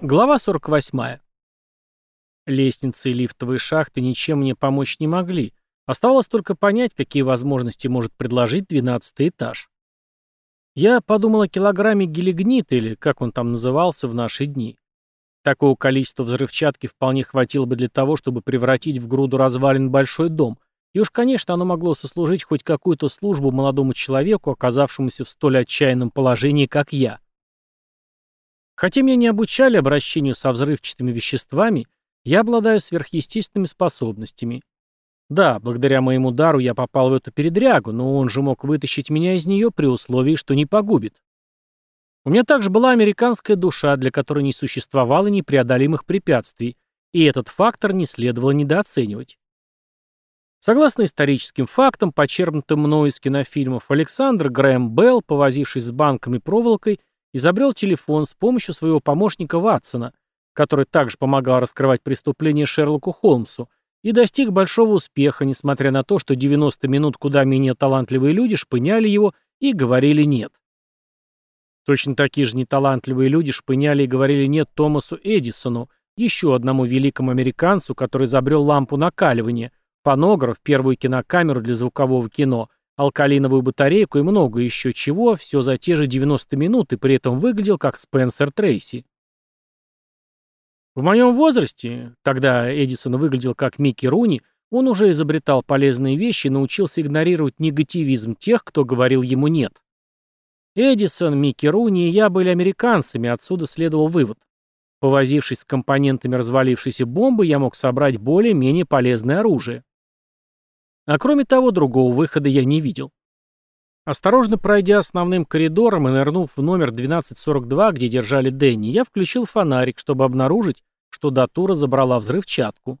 Глава 48. Лестницы и лифтовые шахты ничем мне помочь не могли. Оставалось только понять, какие возможности может предложить двенадцатый этаж. Я подумал о килограмме гелигнита, или как он там назывался в наши дни. Такого количества взрывчатки вполне хватило бы для того, чтобы превратить в груду развалин большой дом, и уж, конечно, оно могло сослужить хоть какую-то службу молодому человеку, оказавшемуся в столь отчаянном положении, как я. Хотя меня не обучали обращению со взрывчатыми веществами, я обладаю сверхъестественными способностями. Да, благодаря моему дару я попал в эту передрягу, но он же мог вытащить меня из нее при условии, что не погубит. У меня также была американская душа, для которой не существовало непреодолимых препятствий, и этот фактор не следовало недооценивать. Согласно историческим фактам, почерпнутым мною из кинофильмов, Александр Грэм Белл, повозившись с банками проволокой, изобрел телефон с помощью своего помощника Ватсона, который также помогал раскрывать преступления Шерлоку Холмсу, и достиг большого успеха, несмотря на то, что 90 минут куда менее талантливые люди шпыняли его и говорили «нет». Точно такие же неталантливые люди шпыняли и говорили «нет» Томасу Эдисону, еще одному великому американцу, который изобрел лампу накаливания, фонограф, первую кинокамеру для звукового кино, алкалиновую батарейку и много еще чего, все за те же 90 минут и при этом выглядел как Спенсер Трейси. В моем возрасте, тогда Эдисон выглядел как Микки Руни, он уже изобретал полезные вещи и научился игнорировать негативизм тех, кто говорил ему «нет». Эдисон, Микки Руни и я были американцами, отсюда следовал вывод. Повозившись с компонентами развалившейся бомбы, я мог собрать более-менее полезное оружие. А кроме того, другого выхода я не видел. Осторожно пройдя основным коридором и нырнув в номер 1242, где держали Дэнни, я включил фонарик, чтобы обнаружить, что Датура забрала взрывчатку.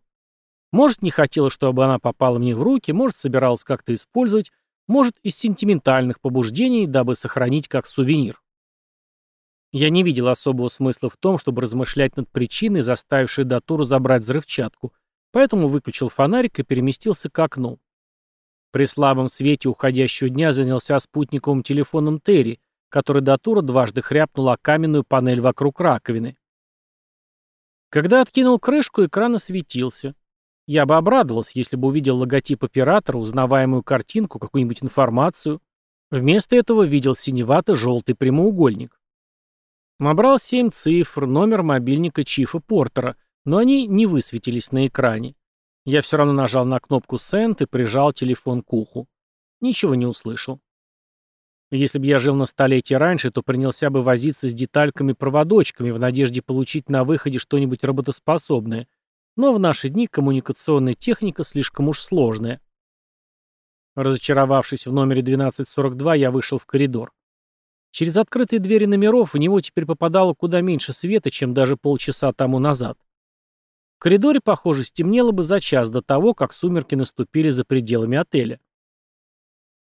Может, не хотела, чтобы она попала мне в руки, может, собиралась как-то использовать, может, из сентиментальных побуждений, дабы сохранить как сувенир. Я не видел особого смысла в том, чтобы размышлять над причиной, заставившей Датуру забрать взрывчатку, поэтому выключил фонарик и переместился к окну. При слабом свете уходящего дня занялся спутниковым телефоном Терри, который до тура дважды хряпнул о каменную панель вокруг раковины. Когда откинул крышку, экран осветился. Я бы обрадовался, если бы увидел логотип оператора, узнаваемую картинку, какую-нибудь информацию. Вместо этого видел синевато-желтый прямоугольник. Набрал семь цифр, номер мобильника Чифа Портера, но они не высветились на экране. Я все равно нажал на кнопку «Send» и прижал телефон к уху. Ничего не услышал. Если бы я жил на столетие раньше, то принялся бы возиться с детальками-проводочками в надежде получить на выходе что-нибудь работоспособное. Но в наши дни коммуникационная техника слишком уж сложная. Разочаровавшись в номере 1242, я вышел в коридор. Через открытые двери номеров в него теперь попадало куда меньше света, чем даже полчаса тому назад. В коридоре, похоже, стемнело бы за час до того, как сумерки наступили за пределами отеля.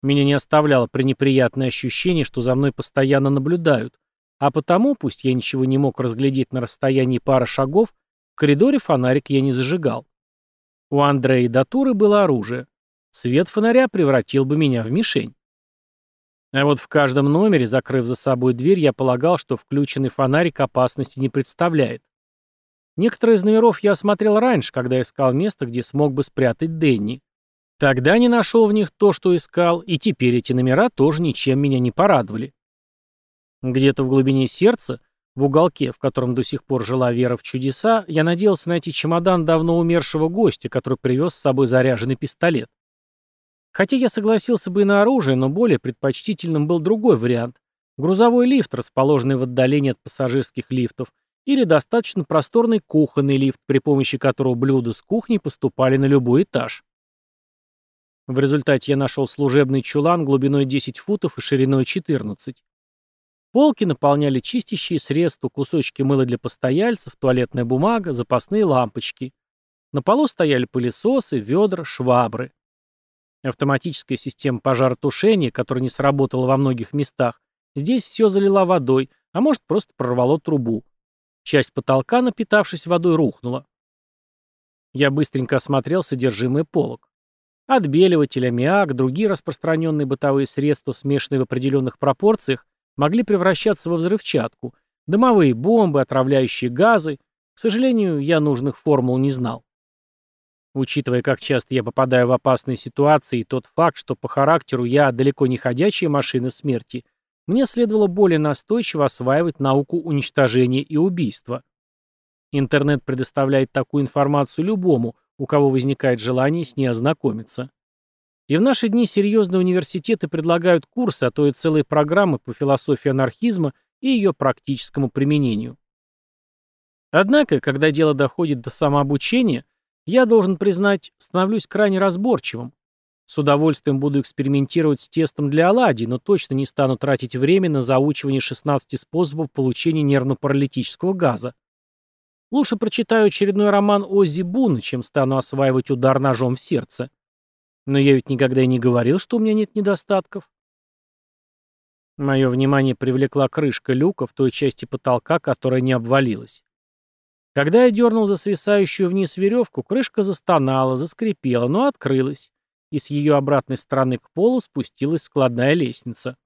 Меня не оставляло пренеприятное ощущение, что за мной постоянно наблюдают, а потому, пусть я ничего не мог разглядеть на расстоянии пары шагов, в коридоре фонарик я не зажигал. У Андрея и Датуры было оружие. Свет фонаря превратил бы меня в мишень. А вот в каждом номере, закрыв за собой дверь, я полагал, что включенный фонарик опасности не представляет. Некоторые из номеров я осмотрел раньше, когда искал место, где смог бы спрятать Дэнни. Тогда не нашел в них то, что искал, и теперь эти номера тоже ничем меня не порадовали. Где-то в глубине сердца, в уголке, в котором до сих пор жила вера в чудеса, я надеялся найти чемодан давно умершего гостя, который привез с собой заряженный пистолет. Хотя я согласился бы и на оружие, но более предпочтительным был другой вариант. Грузовой лифт, расположенный в отдалении от пассажирских лифтов, или достаточно просторный кухонный лифт, при помощи которого блюда с кухни поступали на любой этаж. В результате я нашел служебный чулан глубиной 10 футов и шириной 14. Полки наполняли чистящие средства, кусочки мыла для постояльцев, туалетная бумага, запасные лампочки. На полу стояли пылесосы, ведра, швабры. Автоматическая система пожаротушения, которая не сработала во многих местах, здесь все залила водой, а может просто прорвало трубу. Часть потолка, напитавшись водой, рухнула. Я быстренько осмотрел содержимое полок. Отбеливатель, аммиак, другие распространенные бытовые средства, смешанные в определенных пропорциях, могли превращаться во взрывчатку, Дымовые бомбы, отравляющие газы. К сожалению, я нужных формул не знал. Учитывая, как часто я попадаю в опасные ситуации, и тот факт, что по характеру я далеко не ходячая машина смерти, мне следовало более настойчиво осваивать науку уничтожения и убийства. Интернет предоставляет такую информацию любому, у кого возникает желание с ней ознакомиться. И в наши дни серьезные университеты предлагают курсы, а то и целые программы по философии анархизма и ее практическому применению. Однако, когда дело доходит до самообучения, я должен признать, становлюсь крайне разборчивым. С удовольствием буду экспериментировать с тестом для оладий, но точно не стану тратить время на заучивание 16 способов получения нервно-паралитического газа. Лучше прочитаю очередной роман Оззи Буна, чем стану осваивать удар ножом в сердце. Но я ведь никогда и не говорил, что у меня нет недостатков. Мое внимание привлекла крышка люка в той части потолка, которая не обвалилась. Когда я дернул за свисающую вниз веревку, крышка застонала, заскрипела, но открылась, и с ее обратной стороны к полу спустилась складная лестница.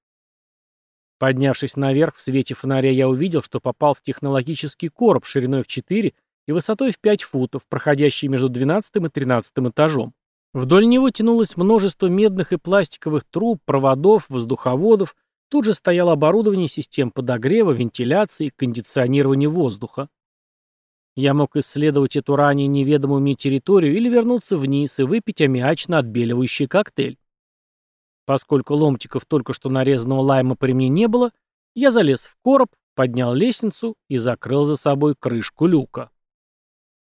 Поднявшись наверх, в свете фонаря я увидел, что попал в технологический короб шириной в 4 и высотой в 5 футов, проходящий между 12 и 13 этажом. Вдоль него тянулось множество медных и пластиковых труб, проводов, воздуховодов, тут же стояло оборудование систем подогрева, вентиляции, кондиционирования воздуха. Я мог исследовать эту ранее неведомую мне территорию или вернуться вниз и выпить аммиачно-отбеливающий коктейль. Поскольку ломтиков только что нарезанного лайма при мне не было, я залез в короб, поднял лестницу и закрыл за собой крышку люка.